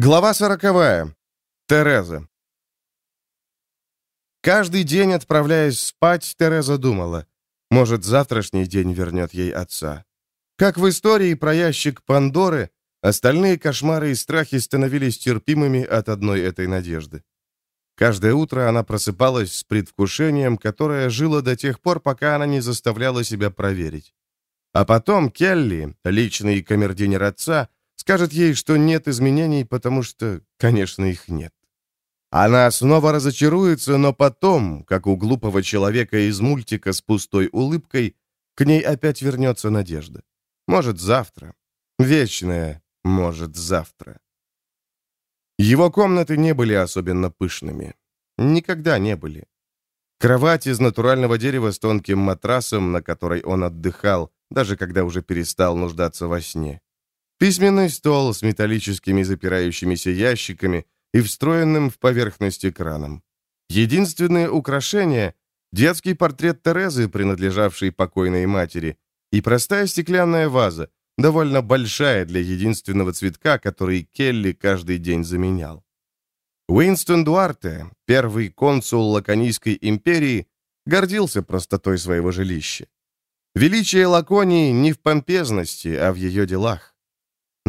Глава сороковая. Тереза. Каждый день, отправляясь спать, Тереза думала, может, завтрашний день вернет ей отца. Как в истории про ящик Пандоры, остальные кошмары и страхи становились терпимыми от одной этой надежды. Каждое утро она просыпалась с предвкушением, которое жило до тех пор, пока она не заставляла себя проверить. А потом Келли, личный камердинер отца, Скажет ей, что нет изменений, потому что, конечно, их нет. Она снова разочаруется, но потом, как у глупого человека из мультика с пустой улыбкой, к ней опять вернется надежда. Может, завтра. Вечная, может, завтра. Его комнаты не были особенно пышными. Никогда не были. Кровать из натурального дерева с тонким матрасом, на которой он отдыхал, даже когда уже перестал нуждаться во сне. Письменный стол с металлическими запирающимися ящиками и встроенным в поверхность экраном. Единственное украшение — детский портрет Терезы, принадлежавший покойной матери, и простая стеклянная ваза, довольно большая для единственного цветка, который Келли каждый день заменял. Уинстон Дуарте, первый консул Лаконийской империи, гордился простотой своего жилища. Величие Лаконии не в помпезности, а в ее делах.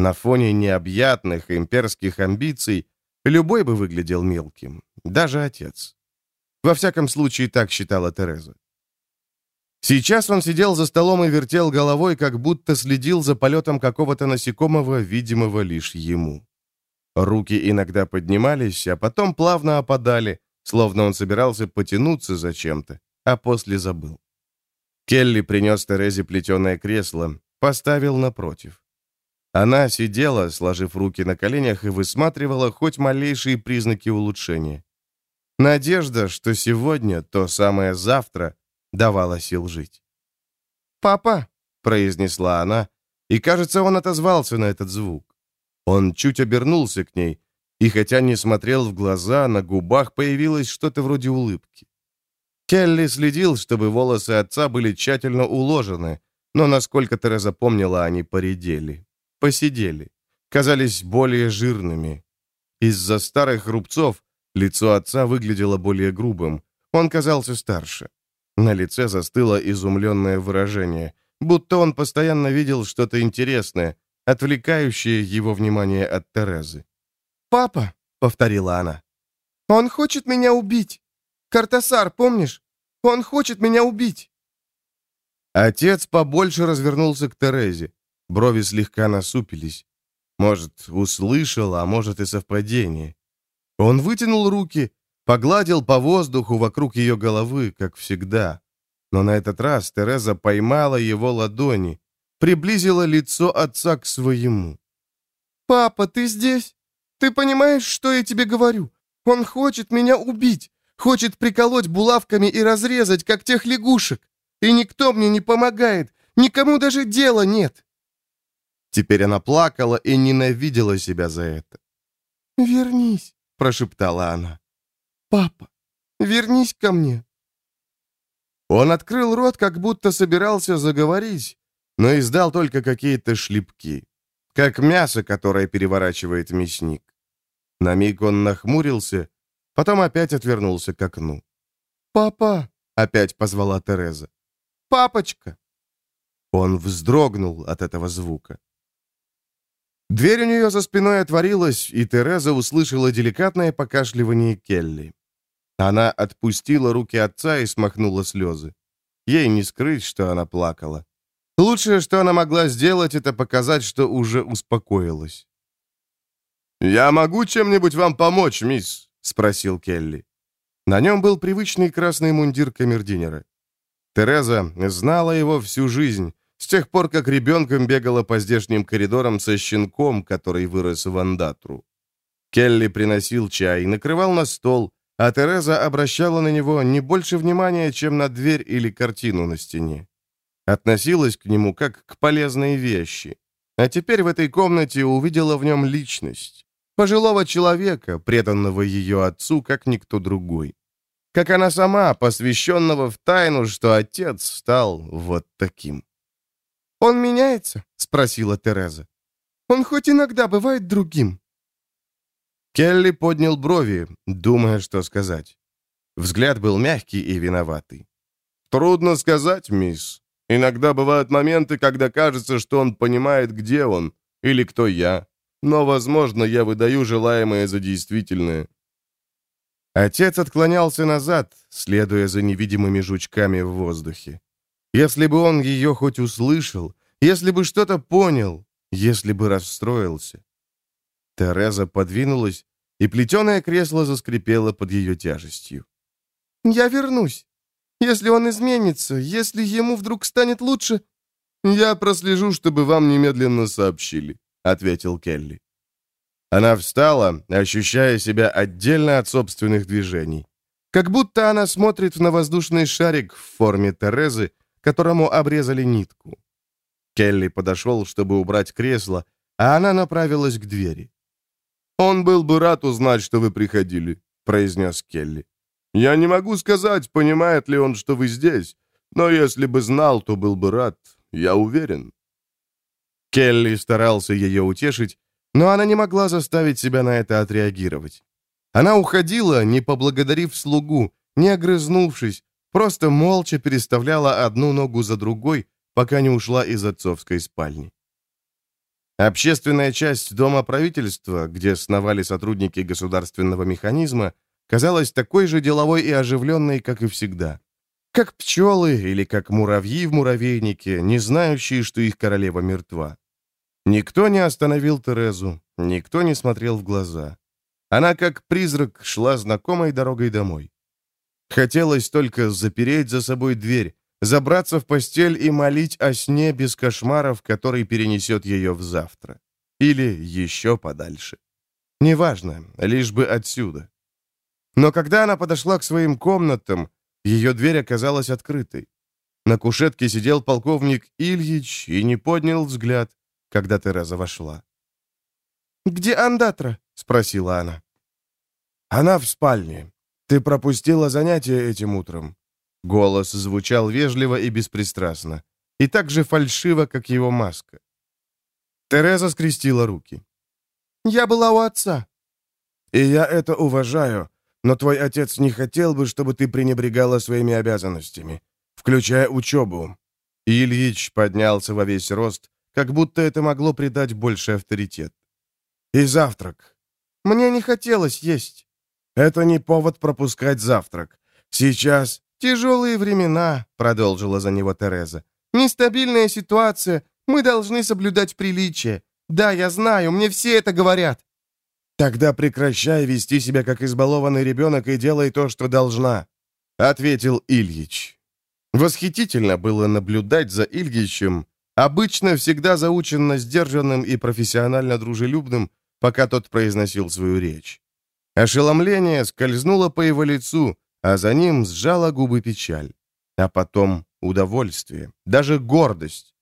На фоне необъятных имперских амбиций любой бы выглядел мелким, даже отец. Во всяком случае, так считала Тереза. Сейчас он сидел за столом и вертел головой, как будто следил за полетом какого-то насекомого, видимого лишь ему. Руки иногда поднимались, а потом плавно опадали, словно он собирался потянуться за чем-то, а после забыл. Келли принес Терезе плетеное кресло, поставил напротив. Она сидела, сложив руки на коленях, и высматривала хоть малейшие признаки улучшения. Надежда, что сегодня, то самое завтра, давала сил жить. «Папа!» — произнесла она, и, кажется, он отозвался на этот звук. Он чуть обернулся к ней, и хотя не смотрел в глаза, на губах появилось что-то вроде улыбки. Келли следил, чтобы волосы отца были тщательно уложены, но, насколько Тереза помнила, они поредели посидели, казались более жирными. Из-за старых рубцов лицо отца выглядело более грубым, он казался старше. На лице застыло изумленное выражение, будто он постоянно видел что-то интересное, отвлекающее его внимание от Терезы. «Папа», — повторила она, — «он хочет меня убить. Картасар, помнишь? Он хочет меня убить». Отец побольше развернулся к Терезе. Брови слегка насупились. Может, услышал, а может и совпадение. Он вытянул руки, погладил по воздуху вокруг ее головы, как всегда. Но на этот раз Тереза поймала его ладони, приблизила лицо отца к своему. «Папа, ты здесь? Ты понимаешь, что я тебе говорю? Он хочет меня убить, хочет приколоть булавками и разрезать, как тех лягушек. И никто мне не помогает, никому даже дела нет. Теперь она плакала и ненавидела себя за это. «Вернись», — прошептала она. «Папа, вернись ко мне». Он открыл рот, как будто собирался заговорить, но издал только какие-то шлепки, как мясо, которое переворачивает мясник. На миг он нахмурился, потом опять отвернулся к окну. «Папа!» — опять позвала Тереза. «Папочка!» Он вздрогнул от этого звука. Дверь у нее за спиной отворилась, и Тереза услышала деликатное покашливание Келли. Она отпустила руки отца и смахнула слезы. Ей не скрыть, что она плакала. Лучшее, что она могла сделать, это показать, что уже успокоилась. «Я могу чем-нибудь вам помочь, мисс?» — спросил Келли. На нем был привычный красный мундир камердинера. Тереза знала его всю жизнь, с тех пор, как ребенком бегала по здешним коридорам со щенком, который вырос в Андатру. Келли приносил чай, накрывал на стол, а Тереза обращала на него не больше внимания, чем на дверь или картину на стене. Относилась к нему как к полезной вещи. А теперь в этой комнате увидела в нем личность. Пожилого человека, преданного ее отцу, как никто другой. Как она сама, посвященного в тайну, что отец стал вот таким. «Он меняется?» — спросила Тереза. «Он хоть иногда бывает другим?» Келли поднял брови, думая, что сказать. Взгляд был мягкий и виноватый. «Трудно сказать, мисс. Иногда бывают моменты, когда кажется, что он понимает, где он или кто я. Но, возможно, я выдаю желаемое за действительное». Отец отклонялся назад, следуя за невидимыми жучками в воздухе. Если бы он ее хоть услышал, если бы что-то понял, если бы расстроился. Тереза подвинулась, и плетеное кресло заскрипело под ее тяжестью. «Я вернусь. Если он изменится, если ему вдруг станет лучше...» «Я прослежу, чтобы вам немедленно сообщили», — ответил Келли. Она встала, ощущая себя отдельно от собственных движений. Как будто она смотрит на воздушный шарик в форме Терезы, которому обрезали нитку. Келли подошел, чтобы убрать кресло, а она направилась к двери. «Он был бы рад узнать, что вы приходили», — произнес Келли. «Я не могу сказать, понимает ли он, что вы здесь, но если бы знал, то был бы рад, я уверен». Келли старался ее утешить, но она не могла заставить себя на это отреагировать. Она уходила, не поблагодарив слугу, не огрызнувшись, просто молча переставляла одну ногу за другой, пока не ушла из отцовской спальни. Общественная часть Дома правительства, где сновали сотрудники государственного механизма, казалась такой же деловой и оживленной, как и всегда. Как пчелы или как муравьи в муравейнике, не знающие, что их королева мертва. Никто не остановил Терезу, никто не смотрел в глаза. Она, как призрак, шла знакомой дорогой домой. Хотелось только запереть за собой дверь, забраться в постель и молить о сне без кошмаров, который перенесет ее в завтра. Или еще подальше. Неважно, лишь бы отсюда. Но когда она подошла к своим комнатам, ее дверь оказалась открытой. На кушетке сидел полковник Ильич и не поднял взгляд, когда Тереза вошла. «Где Андатра?» — спросила она. «Она в спальне. Ты пропустила занятие этим утром. Голос звучал вежливо и беспристрастно, и так же фальшиво, как его маска. Тереза скрестила руки. «Я была у отца». «И я это уважаю, но твой отец не хотел бы, чтобы ты пренебрегала своими обязанностями, включая учебу». Ильич поднялся во весь рост, как будто это могло придать больше авторитет. «И завтрак». «Мне не хотелось есть». «Это не повод пропускать завтрак. Сейчас «Тяжелые времена», — продолжила за него Тереза. «Нестабильная ситуация. Мы должны соблюдать приличие. Да, я знаю, мне все это говорят». «Тогда прекращай вести себя как избалованный ребенок и делай то, что должна», — ответил Ильич. Восхитительно было наблюдать за Ильичем, обычно всегда заученно сдержанным и профессионально дружелюбным, пока тот произносил свою речь. Ошеломление скользнуло по его лицу, а за ним сжала губы печаль, а потом удовольствие, даже гордость.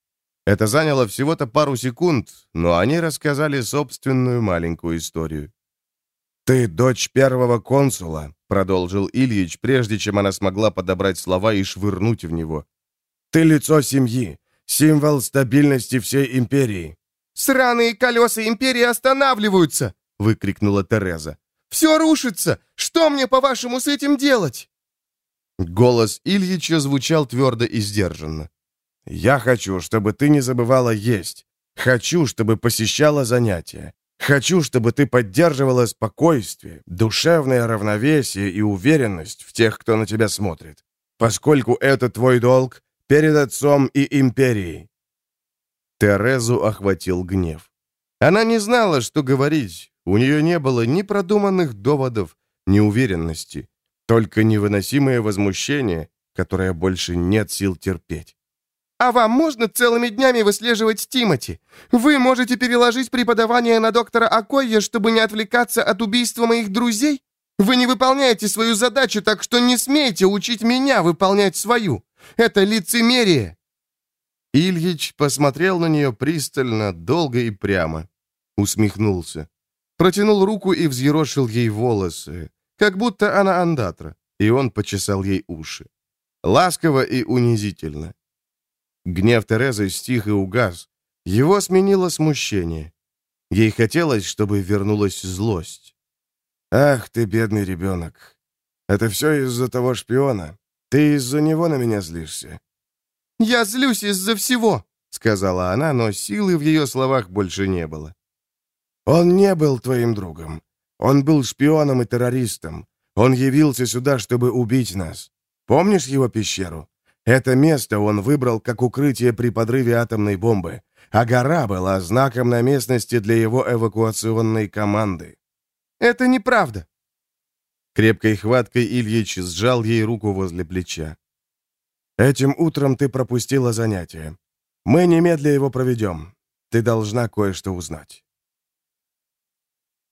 Это заняло всего-то пару секунд, но они рассказали собственную маленькую историю. «Ты дочь первого консула», — продолжил Ильич, прежде чем она смогла подобрать слова и швырнуть в него. «Ты лицо семьи, символ стабильности всей империи». «Сраные колеса империи останавливаются!» — выкрикнула Тереза. Все рушится! Что мне, по-вашему, с этим делать?» Голос Ильича звучал твердо и сдержанно. «Я хочу, чтобы ты не забывала есть. Хочу, чтобы посещала занятия. Хочу, чтобы ты поддерживала спокойствие, душевное равновесие и уверенность в тех, кто на тебя смотрит, поскольку это твой долг перед отцом и империей». Терезу охватил гнев. Она не знала, что говорить, у нее не было ни продуманных доводов, ни уверенности, только невыносимое возмущение, которое больше нет сил терпеть. «А вам можно целыми днями выслеживать Тимати? Вы можете переложить преподавание на доктора Акойя, чтобы не отвлекаться от убийства моих друзей? Вы не выполняете свою задачу, так что не смейте учить меня выполнять свою. Это лицемерие!» Ильич посмотрел на нее пристально, долго и прямо. Усмехнулся. Протянул руку и взъерошил ей волосы, как будто она андатра, и он почесал ей уши. Ласково и унизительно. Гнев Терезы стих и угас. Его сменило смущение. Ей хотелось, чтобы вернулась злость. «Ах ты, бедный ребенок! Это все из-за того шпиона. Ты из-за него на меня злишься?» «Я злюсь из-за всего», — сказала она, но силы в ее словах больше не было. «Он не был твоим другом. Он был шпионом и террористом. Он явился сюда, чтобы убить нас. Помнишь его пещеру? Это место он выбрал как укрытие при подрыве атомной бомбы, а гора была знаком на местности для его эвакуационной команды. «Это неправда». Крепкой хваткой Ильич сжал ей руку возле плеча. «Этим утром ты пропустила занятие. Мы немедля его проведем. Ты должна кое-что узнать».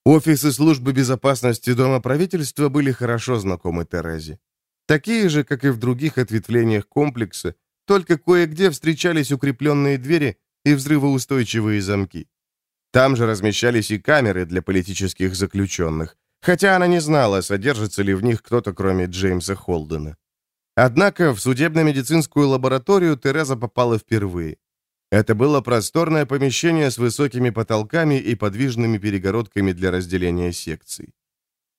Офисы службы безопасности Дома правительства были хорошо знакомы Терезе. Такие же, как и в других ответвлениях комплекса, только кое-где встречались укрепленные двери и взрывоустойчивые замки. Там же размещались и камеры для политических заключенных, хотя она не знала, содержится ли в них кто-то, кроме Джеймса Холдена. Однако в судебно-медицинскую лабораторию Тереза попала впервые. Это было просторное помещение с высокими потолками и подвижными перегородками для разделения секций.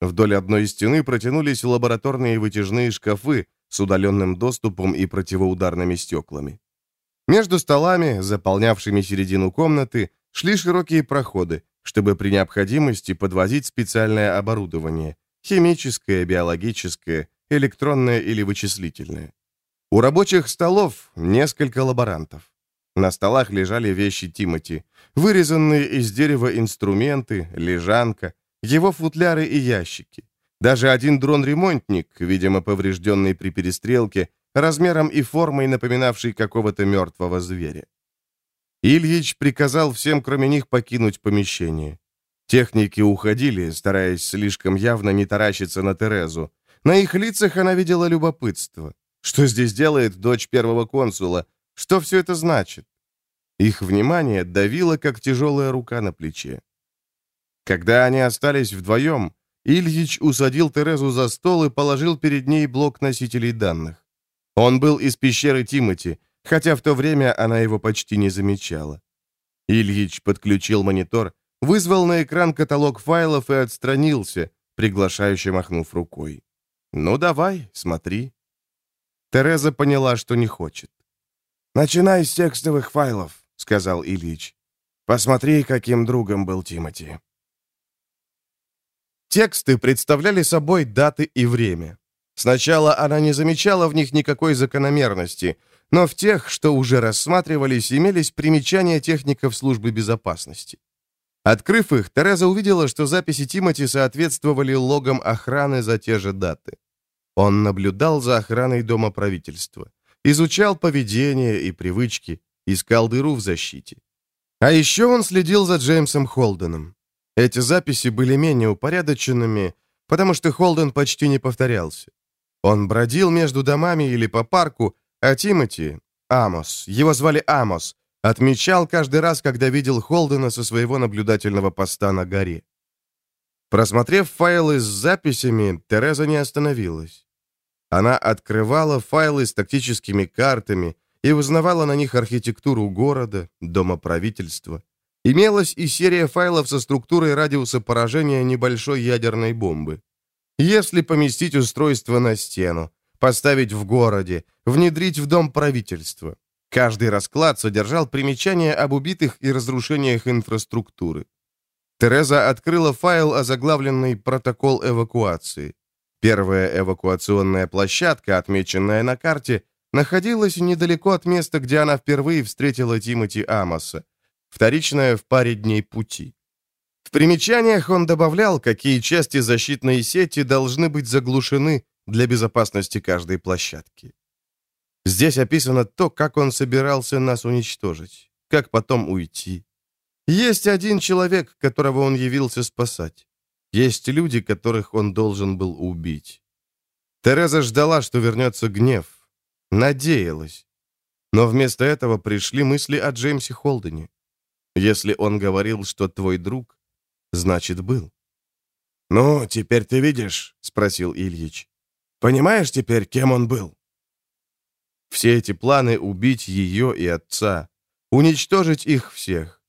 Вдоль одной стены протянулись лабораторные вытяжные шкафы с удаленным доступом и противоударными стеклами. Между столами, заполнявшими середину комнаты, шли широкие проходы, чтобы при необходимости подвозить специальное оборудование – химическое, биологическое, электронное или вычислительное. У рабочих столов несколько лаборантов. На столах лежали вещи Тимати, вырезанные из дерева инструменты, лежанка, его футляры и ящики. Даже один дрон-ремонтник, видимо, поврежденный при перестрелке, размером и формой напоминавший какого-то мертвого зверя. Ильич приказал всем, кроме них, покинуть помещение. Техники уходили, стараясь слишком явно не таращиться на Терезу. На их лицах она видела любопытство. Что здесь делает дочь первого консула? Что все это значит? Их внимание давило, как тяжелая рука на плече. Когда они остались вдвоем, Ильич усадил Терезу за стол и положил перед ней блок носителей данных. Он был из пещеры Тимати, хотя в то время она его почти не замечала. Ильич подключил монитор, вызвал на экран каталог файлов и отстранился, приглашающе махнув рукой. «Ну давай, смотри». Тереза поняла, что не хочет. «Начинай с текстовых файлов», — сказал Ильич. «Посмотри, каким другом был Тимати». Тексты представляли собой даты и время. Сначала она не замечала в них никакой закономерности, но в тех, что уже рассматривались, имелись примечания техников службы безопасности. Открыв их, Тереза увидела, что записи Тимати соответствовали логам охраны за те же даты. Он наблюдал за охраной Дома правительства, изучал поведение и привычки, искал дыру в защите. А еще он следил за Джеймсом Холденом. Эти записи были менее упорядоченными, потому что Холден почти не повторялся. Он бродил между домами или по парку, а Тимоти, Амос, его звали Амос, отмечал каждый раз, когда видел Холдена со своего наблюдательного поста на горе. Просмотрев файлы с записями, Тереза не остановилась. Она открывала файлы с тактическими картами и узнавала на них архитектуру города, дома правительства, Имелась и серия файлов со структурой радиуса поражения небольшой ядерной бомбы. Если поместить устройство на стену, поставить в городе, внедрить в дом правительства. Каждый расклад содержал примечания об убитых и разрушениях инфраструктуры. Тереза открыла файл, озаглавленный «Протокол эвакуации». Первая эвакуационная площадка, отмеченная на карте, находилась недалеко от места, где она впервые встретила Тимоти Амоса вторичная в паре дней пути. В примечаниях он добавлял, какие части защитной сети должны быть заглушены для безопасности каждой площадки. Здесь описано то, как он собирался нас уничтожить, как потом уйти. Есть один человек, которого он явился спасать. Есть люди, которых он должен был убить. Тереза ждала, что вернется гнев. Надеялась. Но вместо этого пришли мысли о Джеймсе Холдене. Если он говорил, что твой друг, значит, был. «Ну, теперь ты видишь?» — спросил Ильич. «Понимаешь теперь, кем он был?» Все эти планы убить ее и отца, уничтожить их всех.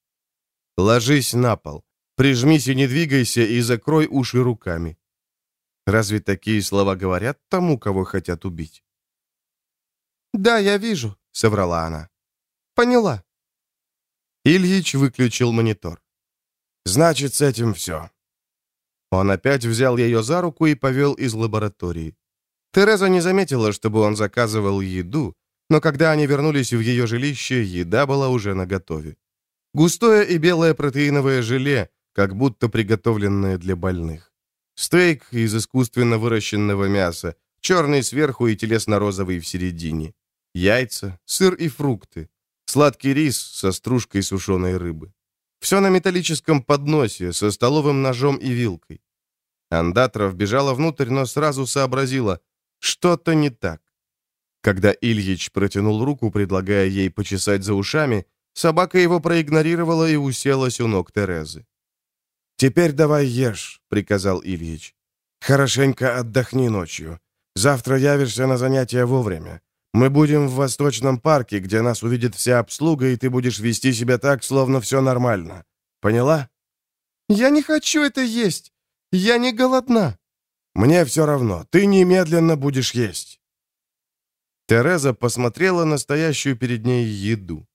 Ложись на пол, Прижмись и не двигайся, и закрой уши руками. Разве такие слова говорят тому, кого хотят убить? «Да, я вижу», — соврала она. «Поняла». Ильич выключил монитор. «Значит, с этим все». Он опять взял ее за руку и повел из лаборатории. Тереза не заметила, чтобы он заказывал еду, но когда они вернулись в ее жилище, еда была уже наготове. Густое и белое протеиновое желе, как будто приготовленное для больных. Стейк из искусственно выращенного мяса, черный сверху и телесно-розовый в середине. Яйца, сыр и фрукты. Сладкий рис со стружкой сушеной рыбы. Все на металлическом подносе, со столовым ножом и вилкой. Андатра вбежала внутрь, но сразу сообразила, что-то не так. Когда Ильич протянул руку, предлагая ей почесать за ушами, собака его проигнорировала и уселась у ног Терезы. «Теперь давай ешь», — приказал Ильич. «Хорошенько отдохни ночью. Завтра явишься на занятия вовремя. Мы будем в Восточном парке, где нас увидит вся обслуга, и ты будешь вести себя так, словно все нормально. Поняла?» «Я не хочу это есть. Я не голодна». «Мне все равно. Ты немедленно будешь есть». Тереза посмотрела на стоящую перед ней еду.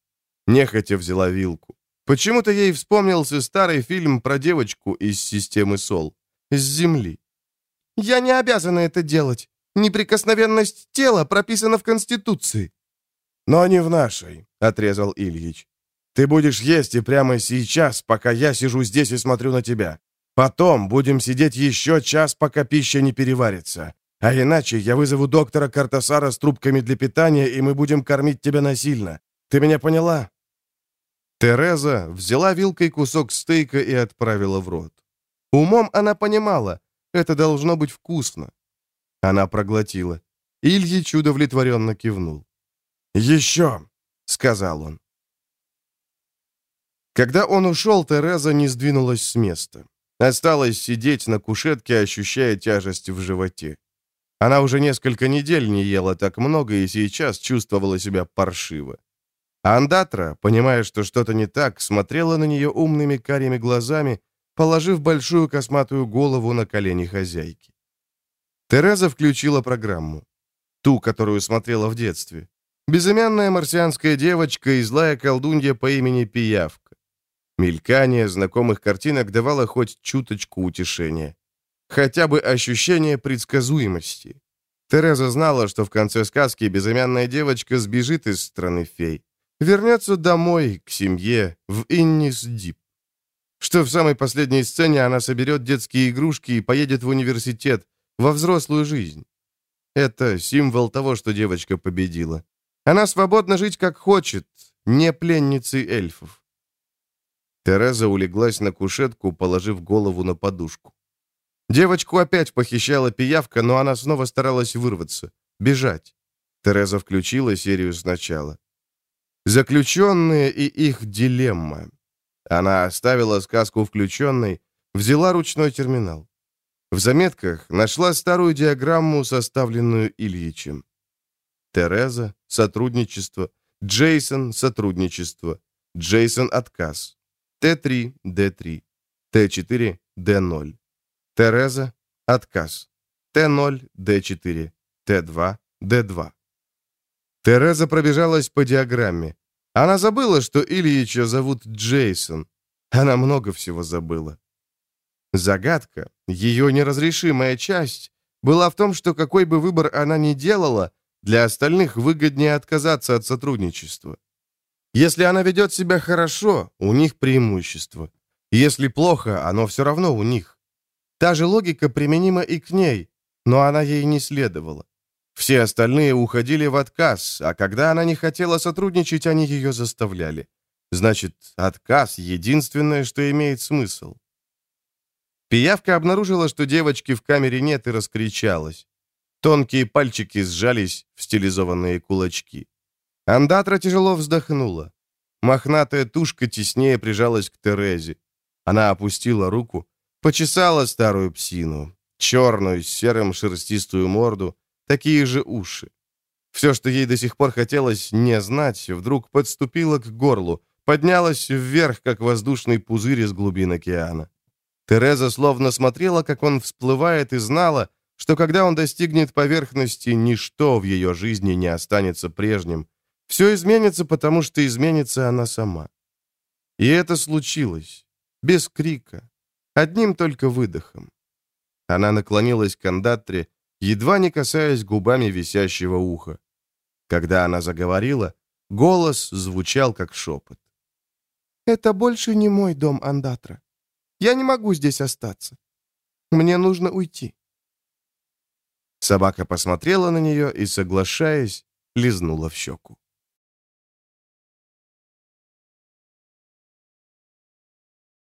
Нехотя взяла вилку. Почему-то ей вспомнился старый фильм про девочку из системы СОЛ. С Земли. «Я не обязана это делать. Неприкосновенность тела прописана в Конституции». «Но не в нашей», — отрезал Ильич. «Ты будешь есть и прямо сейчас, пока я сижу здесь и смотрю на тебя. Потом будем сидеть еще час, пока пища не переварится. А иначе я вызову доктора Картасара с трубками для питания, и мы будем кормить тебя насильно. Ты меня поняла?» Тереза взяла вилкой кусок стейка и отправила в рот. Умом она понимала, это должно быть вкусно. Она проглотила. Ильич удовлетворенно кивнул. «Еще!» — сказал он. Когда он ушел, Тереза не сдвинулась с места. Осталась сидеть на кушетке, ощущая тяжесть в животе. Она уже несколько недель не ела так много и сейчас чувствовала себя паршиво. Андатра, понимая, что что-то не так, смотрела на нее умными карими глазами, положив большую косматую голову на колени хозяйки. Тереза включила программу. Ту, которую смотрела в детстве. Безымянная марсианская девочка и злая колдунья по имени Пиявка. Мелькание знакомых картинок давало хоть чуточку утешения. Хотя бы ощущение предсказуемости. Тереза знала, что в конце сказки безымянная девочка сбежит из страны фей. Вернется домой, к семье, в Иннис-Дип. Что в самой последней сцене она соберет детские игрушки и поедет в университет, во взрослую жизнь. Это символ того, что девочка победила. Она свободна жить как хочет, не пленницей эльфов. Тереза улеглась на кушетку, положив голову на подушку. Девочку опять похищала пиявка, но она снова старалась вырваться, бежать. Тереза включила серию сначала. Заключенные и их дилемма. Она оставила сказку включенной, взяла ручной терминал. В заметках нашла старую диаграмму, составленную Ильичем. Тереза — сотрудничество, Джейсон — сотрудничество, Джейсон — отказ, Т3 — Д3, Т4 — Д0, Тереза — отказ, Т0 — Д4, Т2 — Д2. Тереза пробежалась по диаграмме. Она забыла, что Ильича зовут Джейсон. Она много всего забыла. Загадка, ее неразрешимая часть, была в том, что какой бы выбор она ни делала, для остальных выгоднее отказаться от сотрудничества. Если она ведет себя хорошо, у них преимущество. Если плохо, оно все равно у них. Та же логика применима и к ней, но она ей не следовала. Все остальные уходили в отказ, а когда она не хотела сотрудничать, они ее заставляли. Значит, отказ — единственное, что имеет смысл. Пиявка обнаружила, что девочки в камере нет, и раскричалась. Тонкие пальчики сжались в стилизованные кулачки. Андатра тяжело вздохнула. Мохнатая тушка теснее прижалась к Терезе. Она опустила руку, почесала старую псину, черную, с серым шерстистую морду, такие же уши. Все, что ей до сих пор хотелось не знать, вдруг подступило к горлу, поднялось вверх, как воздушный пузырь из глубин океана. Тереза словно смотрела, как он всплывает, и знала, что когда он достигнет поверхности, ничто в ее жизни не останется прежним. Все изменится, потому что изменится она сама. И это случилось. Без крика. Одним только выдохом. Она наклонилась к кондатре, едва не касаясь губами висящего уха. Когда она заговорила, голос звучал как шепот. «Это больше не мой дом, Андатра. Я не могу здесь остаться. Мне нужно уйти». Собака посмотрела на нее и, соглашаясь, лизнула в щеку.